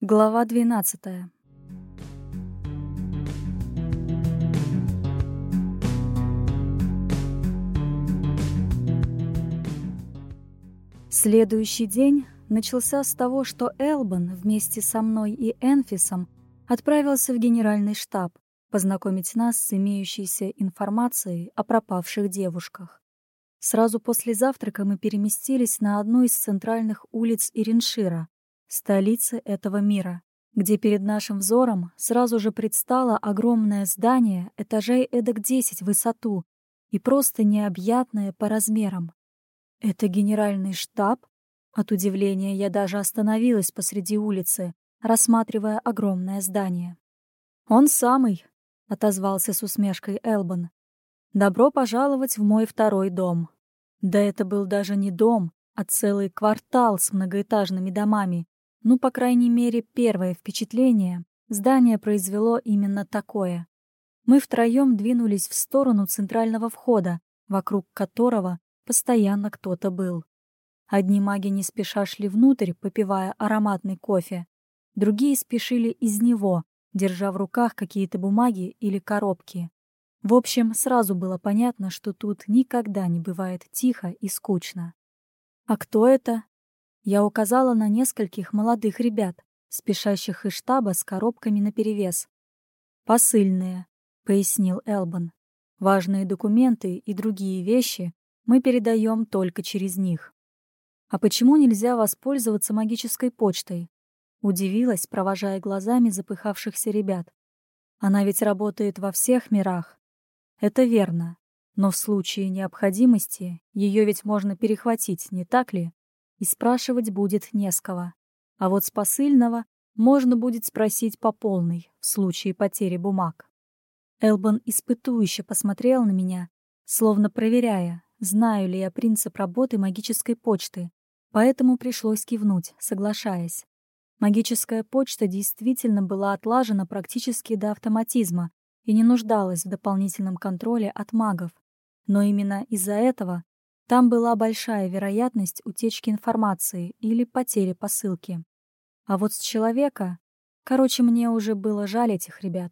Глава 12. Следующий день начался с того, что Элбан вместе со мной и Энфисом отправился в генеральный штаб познакомить нас с имеющейся информацией о пропавших девушках. Сразу после завтрака мы переместились на одну из центральных улиц Ириншира, столицы этого мира, где перед нашим взором сразу же предстало огромное здание этажей эдак 10 в высоту и просто необъятное по размерам. Это генеральный штаб? От удивления я даже остановилась посреди улицы, рассматривая огромное здание. «Он самый», — отозвался с усмешкой Элбан. «Добро пожаловать в мой второй дом». Да это был даже не дом, а целый квартал с многоэтажными домами, ну, по крайней мере, первое впечатление здание произвело именно такое. Мы втроем двинулись в сторону центрального входа, вокруг которого постоянно кто-то был. Одни маги не спеша шли внутрь, попивая ароматный кофе. Другие спешили из него, держа в руках какие-то бумаги или коробки. В общем, сразу было понятно, что тут никогда не бывает тихо и скучно. «А кто это?» Я указала на нескольких молодых ребят, спешащих из штаба с коробками наперевес. «Посыльные», — пояснил Элбан. «Важные документы и другие вещи мы передаем только через них». «А почему нельзя воспользоваться магической почтой?» Удивилась, провожая глазами запыхавшихся ребят. «Она ведь работает во всех мирах». «Это верно. Но в случае необходимости ее ведь можно перехватить, не так ли?» И спрашивать будет не с кого. А вот с посыльного можно будет спросить по полной в случае потери бумаг. Элбан испытующе посмотрел на меня, словно проверяя, знаю ли я принцип работы магической почты, поэтому пришлось кивнуть, соглашаясь. Магическая почта действительно была отлажена практически до автоматизма и не нуждалась в дополнительном контроле от магов. Но именно из-за этого там была большая вероятность утечки информации или потери посылки. А вот с человека... Короче, мне уже было жаль этих ребят.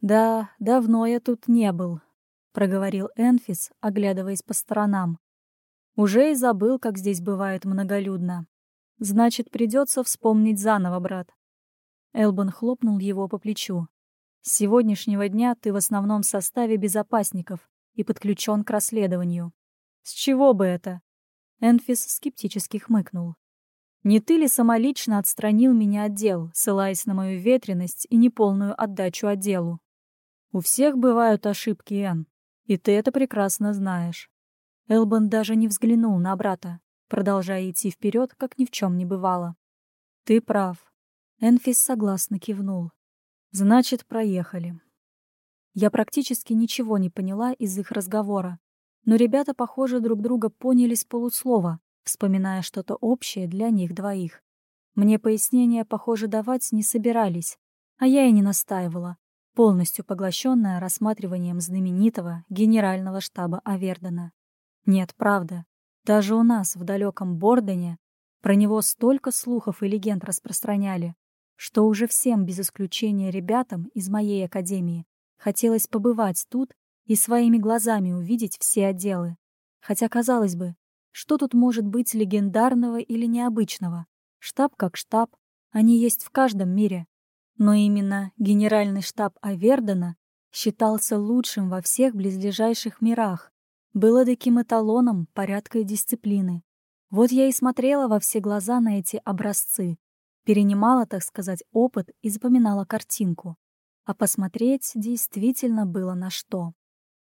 «Да, давно я тут не был», — проговорил Энфис, оглядываясь по сторонам. «Уже и забыл, как здесь бывает многолюдно. Значит, придется вспомнить заново, брат». Элбан хлопнул его по плечу. «С сегодняшнего дня ты в основном составе безопасников и подключен к расследованию. «С чего бы это?» Энфис скептически хмыкнул. «Не ты ли самолично отстранил меня от дел, ссылаясь на мою ветренность и неполную отдачу отделу? У всех бывают ошибки, Эн, и ты это прекрасно знаешь». Элбан даже не взглянул на брата, продолжая идти вперед, как ни в чем не бывало. «Ты прав». Энфис согласно кивнул. «Значит, проехали». Я практически ничего не поняла из их разговора, но ребята, похоже, друг друга поняли с полуслова, вспоминая что-то общее для них двоих. Мне пояснения, похоже, давать не собирались, а я и не настаивала, полностью поглощенная рассматриванием знаменитого генерального штаба Авердена. Нет, правда, даже у нас в далеком Бордене про него столько слухов и легенд распространяли, что уже всем без исключения ребятам из моей академии хотелось побывать тут и своими глазами увидеть все отделы. Хотя, казалось бы, что тут может быть легендарного или необычного? Штаб как штаб, они есть в каждом мире. Но именно генеральный штаб Авердена считался лучшим во всех близлежащих мирах, был таким эталоном порядка и дисциплины. Вот я и смотрела во все глаза на эти образцы, перенимала, так сказать, опыт и запоминала картинку. А посмотреть действительно было на что.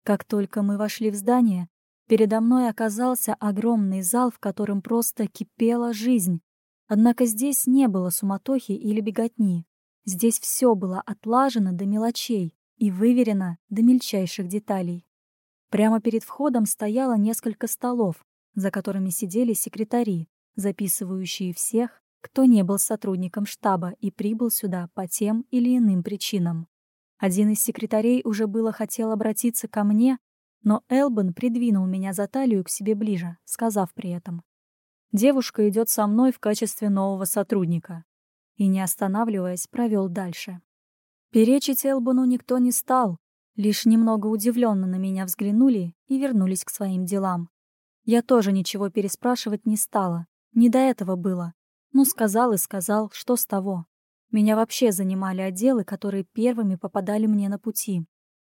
Как только мы вошли в здание, передо мной оказался огромный зал, в котором просто кипела жизнь. Однако здесь не было суматохи или беготни. Здесь все было отлажено до мелочей и выверено до мельчайших деталей. Прямо перед входом стояло несколько столов, за которыми сидели секретари, записывающие всех, кто не был сотрудником штаба и прибыл сюда по тем или иным причинам. Один из секретарей уже было хотел обратиться ко мне, но Элбан придвинул меня за талию к себе ближе, сказав при этом. «Девушка идет со мной в качестве нового сотрудника. и, не останавливаясь, провел дальше. Перечить Элбану никто не стал, лишь немного удивленно на меня взглянули и вернулись к своим делам. Я тоже ничего переспрашивать не стала, не до этого было. Ну, сказал и сказал, что с того. Меня вообще занимали отделы, которые первыми попадали мне на пути.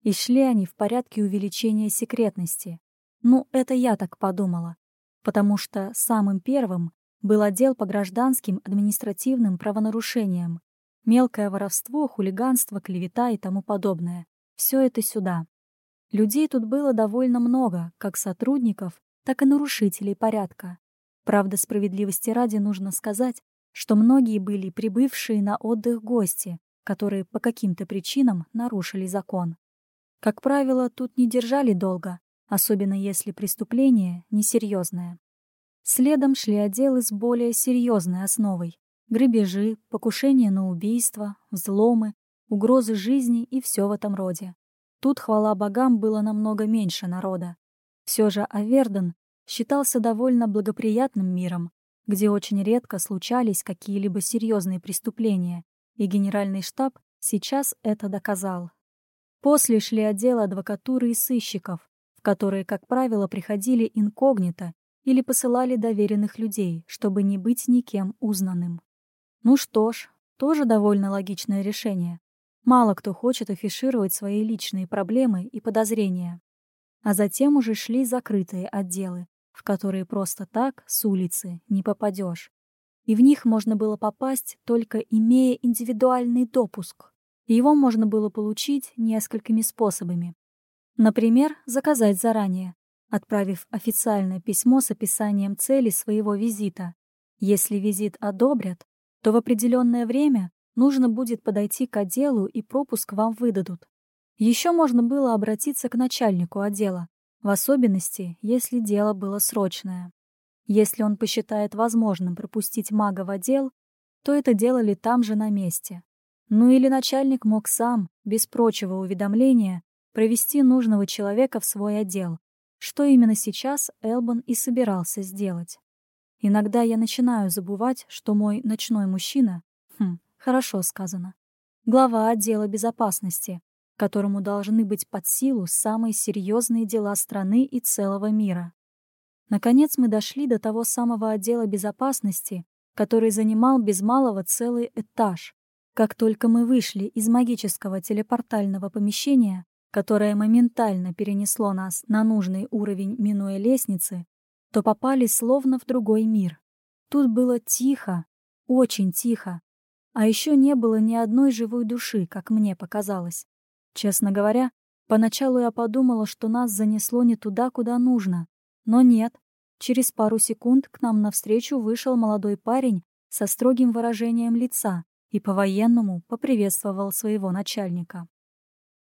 И шли они в порядке увеличения секретности. Ну, это я так подумала. Потому что самым первым был отдел по гражданским административным правонарушениям. Мелкое воровство, хулиганство, клевета и тому подобное. Все это сюда. Людей тут было довольно много, как сотрудников, так и нарушителей порядка. Правда, справедливости ради нужно сказать, что многие были прибывшие на отдых гости, которые по каким-то причинам нарушили закон. Как правило, тут не держали долго, особенно если преступление несерьезное. Следом шли отделы с более серьезной основой — грабежи, покушения на убийство, взломы, угрозы жизни и все в этом роде. Тут, хвала богам, было намного меньше народа. Все же Аверден считался довольно благоприятным миром, где очень редко случались какие-либо серьезные преступления, и генеральный штаб сейчас это доказал. После шли отделы адвокатуры и сыщиков, в которые, как правило, приходили инкогнито или посылали доверенных людей, чтобы не быть никем узнанным. Ну что ж, тоже довольно логичное решение. Мало кто хочет афишировать свои личные проблемы и подозрения. А затем уже шли закрытые отделы, в которые просто так, с улицы, не попадешь. И в них можно было попасть, только имея индивидуальный допуск. Его можно было получить несколькими способами. Например, заказать заранее, отправив официальное письмо с описанием цели своего визита. Если визит одобрят, то в определенное время нужно будет подойти к отделу и пропуск вам выдадут. Еще можно было обратиться к начальнику отдела, в особенности, если дело было срочное. Если он посчитает возможным пропустить мага в отдел, то это делали там же на месте. Ну или начальник мог сам, без прочего уведомления, провести нужного человека в свой отдел, что именно сейчас Элбан и собирался сделать. Иногда я начинаю забывать, что мой ночной мужчина, хм, хорошо сказано, глава отдела безопасности, которому должны быть под силу самые серьезные дела страны и целого мира. Наконец мы дошли до того самого отдела безопасности, который занимал без малого целый этаж. Как только мы вышли из магического телепортального помещения, которое моментально перенесло нас на нужный уровень, минуя лестницы, то попали словно в другой мир. Тут было тихо, очень тихо, а еще не было ни одной живой души, как мне показалось. Честно говоря, поначалу я подумала, что нас занесло не туда, куда нужно. Но нет. Через пару секунд к нам навстречу вышел молодой парень со строгим выражением лица и по-военному поприветствовал своего начальника.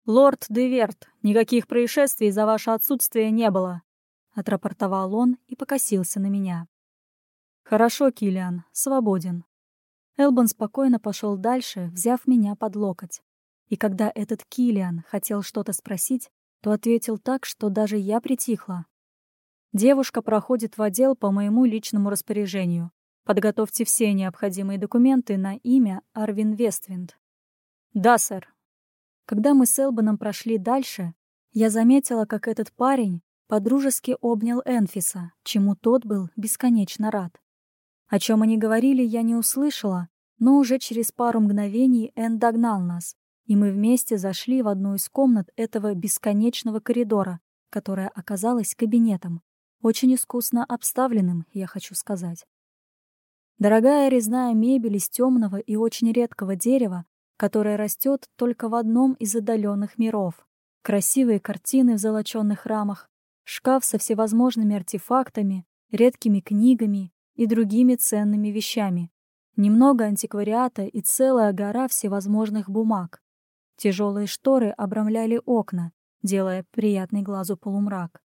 «Лорд Деверт, никаких происшествий за ваше отсутствие не было», — отрапортовал он и покосился на меня. «Хорошо, Килиан, свободен». Элбан спокойно пошел дальше, взяв меня под локоть. И когда этот Килиан хотел что-то спросить, то ответил так, что даже я притихла. Девушка проходит в отдел по моему личному распоряжению. Подготовьте все необходимые документы на имя Арвин Вествинд. Да, сэр. Когда мы с Элбаном прошли дальше, я заметила, как этот парень подружески обнял Энфиса, чему тот был бесконечно рад. О чем они говорили, я не услышала, но уже через пару мгновений Эн догнал нас, и мы вместе зашли в одну из комнат этого бесконечного коридора, которая оказалась кабинетом, очень искусно обставленным, я хочу сказать. Дорогая резная мебель из темного и очень редкого дерева, которая растет только в одном из отдаленных миров. Красивые картины в золоченных рамах, шкаф со всевозможными артефактами, редкими книгами и другими ценными вещами, немного антиквариата и целая гора всевозможных бумаг. Тяжелые шторы обрамляли окна, делая приятный глазу полумрак.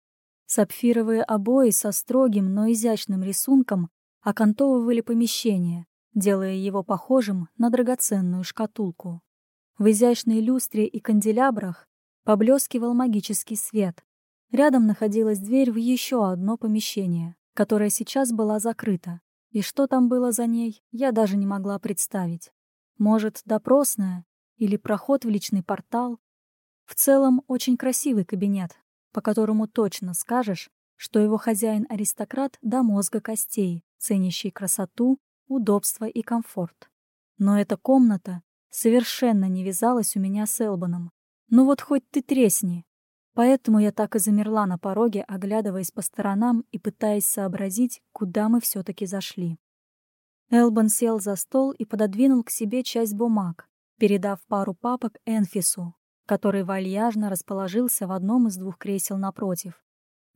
Сапфировые обои со строгим, но изящным рисунком окантовывали помещение, делая его похожим на драгоценную шкатулку. В изящной люстре и канделябрах поблескивал магический свет. Рядом находилась дверь в еще одно помещение, которое сейчас была закрыта, и что там было за ней, я даже не могла представить. Может, допросная или проход в личный портал. В целом, очень красивый кабинет, по которому точно скажешь, что его хозяин-аристократ до мозга костей, ценящий красоту, удобство и комфорт. Но эта комната совершенно не вязалась у меня с Элбаном. Ну вот хоть ты тресни. Поэтому я так и замерла на пороге, оглядываясь по сторонам и пытаясь сообразить, куда мы все-таки зашли. Элбан сел за стол и пододвинул к себе часть бумаг, передав пару папок Энфису, который вальяжно расположился в одном из двух кресел напротив.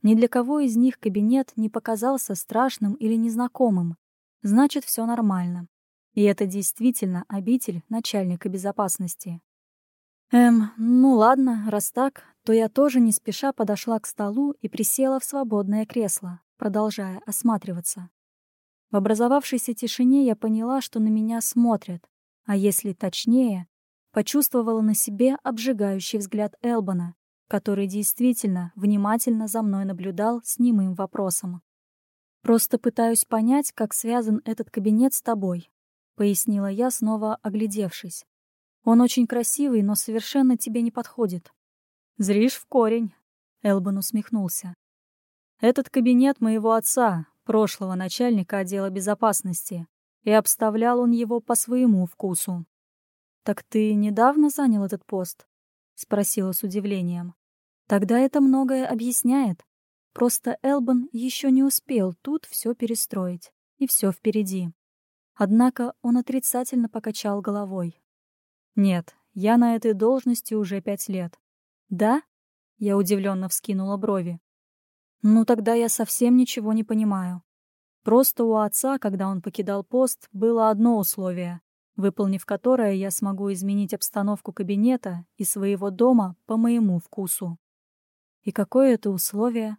Ни для кого из них кабинет не показался страшным или незнакомым. Значит, все нормально. И это действительно обитель начальника безопасности. Эм, ну ладно, раз так, то я тоже не спеша подошла к столу и присела в свободное кресло, продолжая осматриваться. В образовавшейся тишине я поняла, что на меня смотрят, а если точнее, почувствовала на себе обжигающий взгляд Элбана, который действительно внимательно за мной наблюдал с немым вопросом. «Просто пытаюсь понять, как связан этот кабинет с тобой», — пояснила я, снова оглядевшись. «Он очень красивый, но совершенно тебе не подходит». «Зришь в корень», — Элбан усмехнулся. «Этот кабинет моего отца, прошлого начальника отдела безопасности, и обставлял он его по своему вкусу». «Так ты недавно занял этот пост?» — спросила с удивлением. «Тогда это многое объясняет. Просто Элбан еще не успел тут все перестроить, и все впереди. Однако он отрицательно покачал головой. «Нет, я на этой должности уже пять лет». «Да?» — я удивленно вскинула брови. «Ну тогда я совсем ничего не понимаю. Просто у отца, когда он покидал пост, было одно условие, выполнив которое я смогу изменить обстановку кабинета и своего дома по моему вкусу. И какое это условие?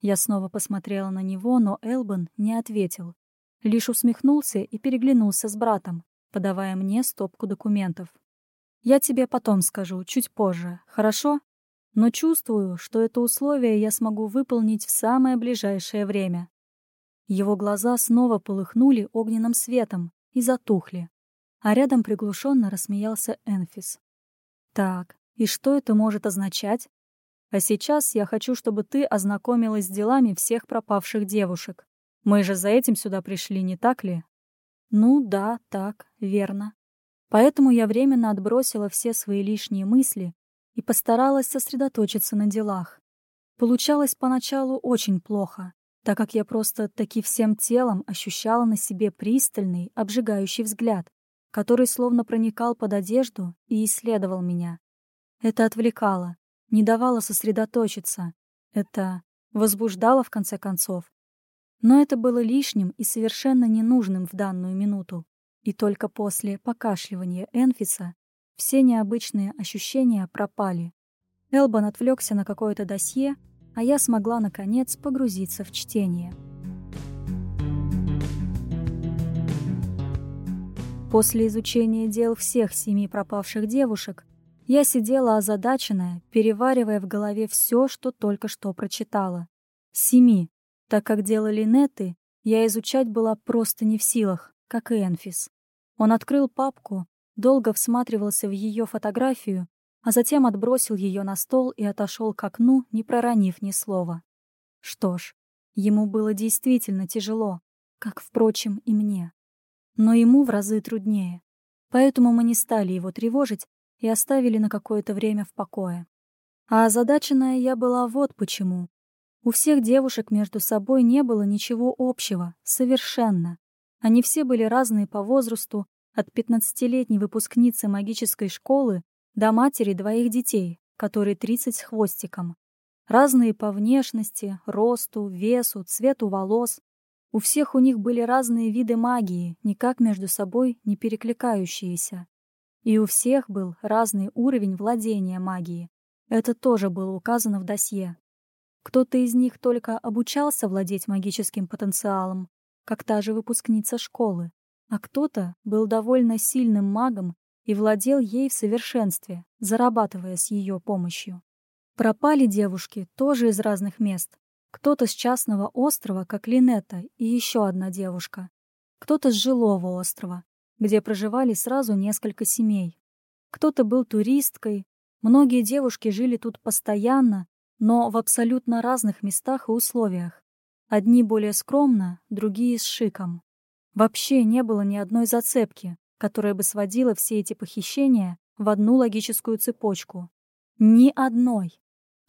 Я снова посмотрела на него, но Элбан не ответил, Лишь усмехнулся и переглянулся с братом, подавая мне стопку документов. «Я тебе потом скажу, чуть позже, хорошо? Но чувствую, что это условие я смогу выполнить в самое ближайшее время». Его глаза снова полыхнули огненным светом и затухли, а рядом приглушенно рассмеялся Энфис. «Так, и что это может означать? А сейчас я хочу, чтобы ты ознакомилась с делами всех пропавших девушек. Мы же за этим сюда пришли, не так ли? Ну да, так, верно. Поэтому я временно отбросила все свои лишние мысли и постаралась сосредоточиться на делах. Получалось поначалу очень плохо, так как я просто таки всем телом ощущала на себе пристальный, обжигающий взгляд, который словно проникал под одежду и исследовал меня. Это отвлекало, не давало сосредоточиться. Это возбуждало, в конце концов, но это было лишним и совершенно ненужным в данную минуту. И только после покашливания Энфиса все необычные ощущения пропали. Элбан отвлекся на какое-то досье, а я смогла, наконец, погрузиться в чтение. После изучения дел всех семи пропавших девушек, я сидела озадаченная, переваривая в голове все, что только что прочитала. Семи, так как дело Линеты я изучать была просто не в силах, как и Энфис. Он открыл папку, долго всматривался в ее фотографию, а затем отбросил ее на стол и отошел к окну, не проронив ни слова. Что ж, ему было действительно тяжело, как, впрочем, и мне. Но ему в разы труднее. Поэтому мы не стали его тревожить и оставили на какое-то время в покое. А озадаченная я была вот почему. У всех девушек между собой не было ничего общего, совершенно. Они все были разные по возрасту, от 15-летней выпускницы магической школы до матери двоих детей, которые 30 с хвостиком. Разные по внешности, росту, весу, цвету волос. У всех у них были разные виды магии, никак между собой не перекликающиеся. И у всех был разный уровень владения магией. Это тоже было указано в досье. Кто-то из них только обучался владеть магическим потенциалом, как та же выпускница школы, а кто-то был довольно сильным магом и владел ей в совершенстве, зарабатывая с ее помощью. Пропали девушки тоже из разных мест. Кто-то с частного острова, как Линетта, и еще одна девушка. Кто-то с жилого острова. где проживали сразу несколько семей. Кто-то был туристкой, многие девушки жили тут постоянно, но в абсолютно разных местах и условиях. Одни более скромно, другие с шиком. Вообще не было ни одной зацепки, которая бы сводила все эти похищения в одну логическую цепочку. Ни одной.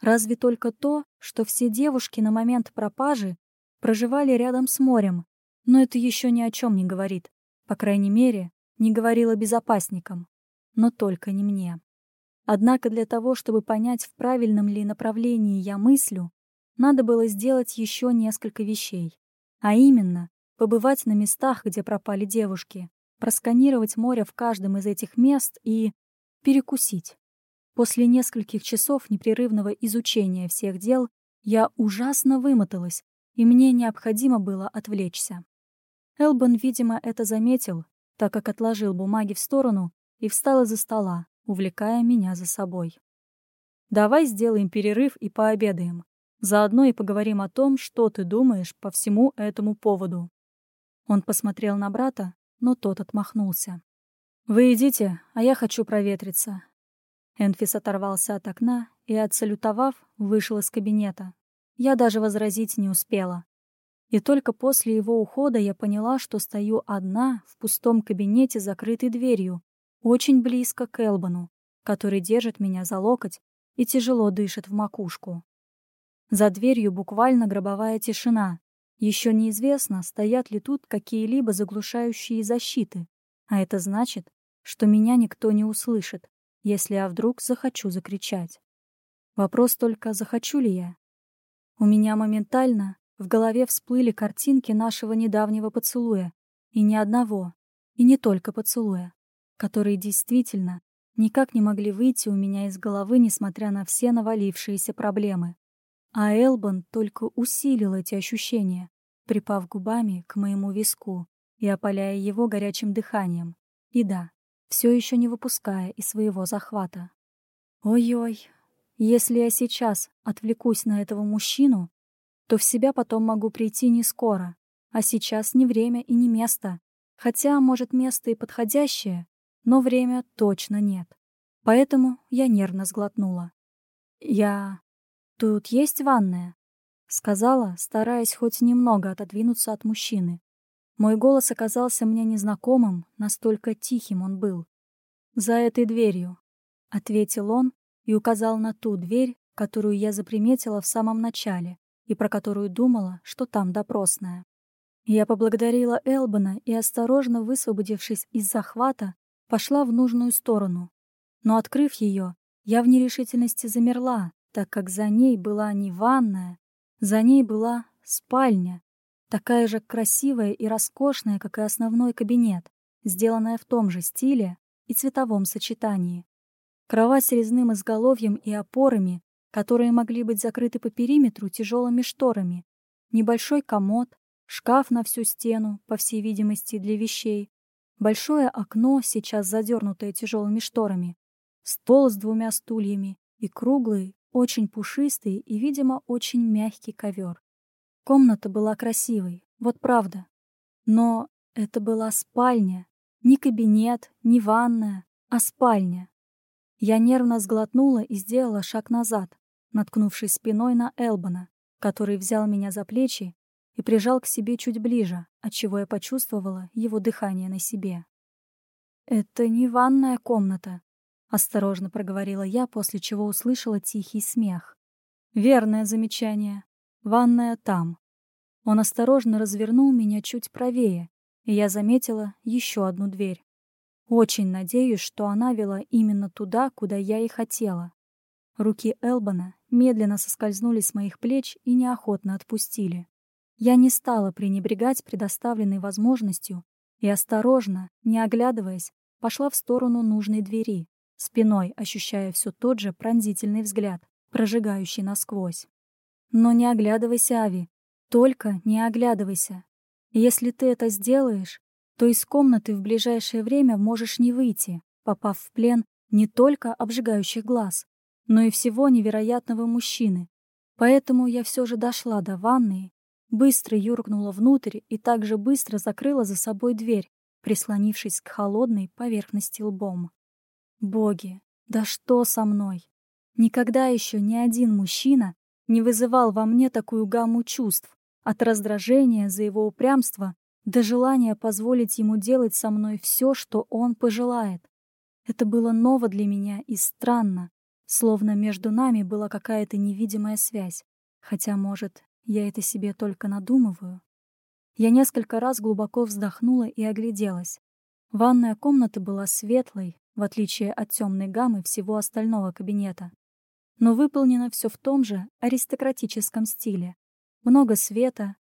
Разве только то, что все девушки на момент пропажи проживали рядом с морем, но это еще ни о чем не говорит. По крайней мере, не говорила безопасникам. Но только не мне. Однако для того, чтобы понять, в правильном ли направлении я мыслю, надо было сделать еще несколько вещей. А именно, побывать на местах, где пропали девушки, просканировать море в каждом из этих мест и перекусить. После нескольких часов непрерывного изучения всех дел я ужасно вымоталась, и мне необходимо было отвлечься. Элбан, видимо, это заметил, так как отложил бумаги в сторону и встал из-за стола, увлекая меня за собой. «Давай сделаем перерыв и пообедаем. Заодно и поговорим о том, что ты думаешь по всему этому поводу». Он посмотрел на брата, но тот отмахнулся. «Вы идите, а я хочу проветриться». Энфис оторвался от окна и, отсалютовав, вышел из кабинета. Я даже возразить не успела. И только после его ухода я поняла, что стою одна в пустом кабинете закрытой дверью, очень близко к Элбану, который держит меня за локоть и тяжело дышит в макушку. За дверью буквально гробовая тишина. Еще неизвестно, стоят ли тут какие-либо заглушающие защиты, а это значит, что меня никто не услышит, если я вдруг захочу закричать. Вопрос только, захочу ли я? У меня моментально в голове всплыли картинки нашего недавнего поцелуя. И ни одного, и не только поцелуя, которые действительно никак не могли выйти у меня из головы, несмотря на все навалившиеся проблемы. А Элбан только усилил эти ощущения, припав губами к моему виску и опаляя его горячим дыханием. И да, все еще не выпуская из своего захвата. Ой-ой, если я сейчас отвлекусь на этого мужчину, то в себя потом могу прийти не скоро, а сейчас не время и не место. Хотя, может, место и подходящее, но время точно нет. Поэтому я нервно сглотнула. «Я... Тут есть ванная?» — сказала, стараясь хоть немного отодвинуться от мужчины. Мой голос оказался мне незнакомым, настолько тихим он был. «За этой дверью», — ответил он и указал на ту дверь, которую я заприметила в самом начале, и про которую думала, что там допросная. Я поблагодарила Элбана и, осторожно высвободившись из захвата, пошла в нужную сторону. Но, открыв ее, я в нерешительности замерла, так как за ней была не ванная, за ней была спальня, такая же красивая и роскошная, как и основной кабинет, сделанная в том же стиле и цветовом сочетании. Кровать с резным изголовьем и опорами которые могли быть закрыты по периметру тяжелыми шторами, небольшой комод, шкаф на всю стену, по всей видимости, для вещей, большое окно, сейчас задернутое тяжелыми шторами, стол с двумя стульями и круглый, очень пушистый и, видимо, очень мягкий ковер. Комната была красивой, вот правда. Но это была спальня, не кабинет, не ванная, а спальня. Я нервно сглотнула и сделала шаг назад, наткнувшись спиной на Элбана, который взял меня за плечи и прижал к себе чуть ближе, отчего я почувствовала его дыхание на себе. «Это не ванная комната», — осторожно проговорила я, после чего услышала тихий смех. «Верное замечание. Ванная там». Он осторожно развернул меня чуть правее, и я заметила еще одну дверь. Очень надеюсь, что она вела именно туда, куда я и хотела. Руки Элбана медленно соскользнули с моих плеч и неохотно отпустили. Я не стала пренебрегать предоставленной возможностью и осторожно, не оглядываясь, пошла в сторону нужной двери, спиной ощущая все тот же пронзительный взгляд, прожигающий насквозь. Но не оглядывайся, Ави, только не оглядывайся. Если ты это сделаешь, то из комнаты в ближайшее время можешь не выйти, попав в плен не только обжигающих глаз, но и всего невероятного мужчины. Поэтому я все же дошла до ванной, быстро юркнула внутрь и также быстро закрыла за собой дверь, прислонившись к холодной поверхности лбом. Боги, да что со мной? Никогда еще ни один мужчина не вызывал во мне такую гамму чувств, от раздражения за его упрямство до желания позволить ему делать со мной все, что он пожелает. Это было ново для меня и странно, словно между нами была какая-то невидимая связь, хотя, может, я это себе только надумываю. Я несколько раз глубоко вздохнула и огляделась. Ванная комната была светлой, в отличие от темной гаммы всего остального кабинета. Но выполнено все в том же аристократическом стиле. Много света,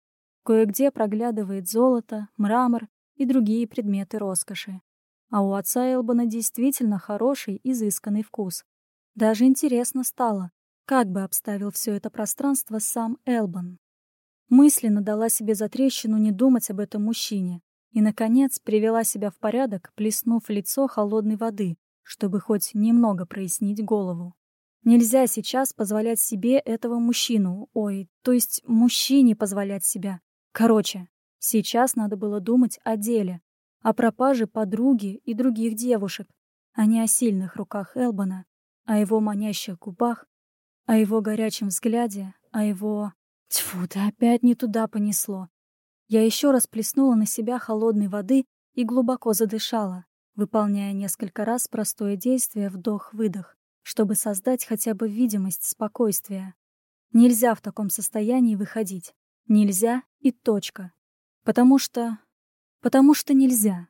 кое-где проглядывает золото, мрамор и другие предметы роскоши. А у отца Элбана действительно хороший, изысканный вкус. Даже интересно стало, как бы обставил все это пространство сам Элбан. Мысленно дала себе затрещину не думать об этом мужчине и, наконец, привела себя в порядок, плеснув лицо холодной воды, чтобы хоть немного прояснить голову. Нельзя сейчас позволять себе этого мужчину, ой, то есть мужчине позволять себя. Короче, сейчас надо было думать о деле, о пропаже подруги и других девушек, а не о сильных руках Элбана, о его манящих губах, о его горячем взгляде, о его... Тьфу, да опять не туда понесло. Я еще раз плеснула на себя холодной воды и глубоко задышала, выполняя несколько раз простое действие вдох-выдох, чтобы создать хотя бы видимость спокойствия. Нельзя в таком состоянии выходить. Нельзя и точка. Потому что... Потому что нельзя.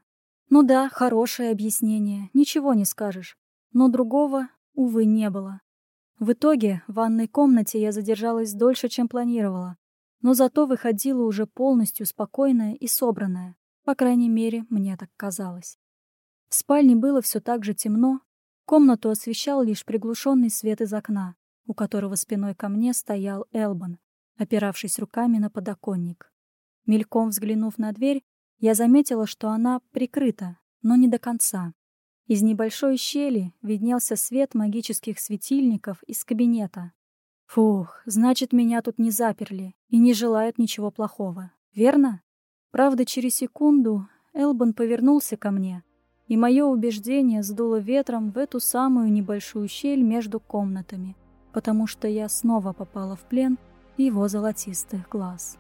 Ну да, хорошее объяснение, ничего не скажешь. Но другого, увы, не было. В итоге в ванной комнате я задержалась дольше, чем планировала, но зато выходила уже полностью спокойная и собранная, по крайней мере, мне так казалось. В спальне было все так же темно, комнату освещал лишь приглушенный свет из окна, у которого спиной ко мне стоял Элбан, опиравшись руками на подоконник. Мельком взглянув на дверь, я заметила, что она прикрыта, но не до конца. Из небольшой щели виднелся свет магических светильников из кабинета. Фух, значит, меня тут не заперли и не желают ничего плохого, верно? Правда, через секунду Элбан повернулся ко мне, и мое убеждение сдуло ветром в эту самую небольшую щель между комнатами, потому что я снова попала в плен его золотистых глаз.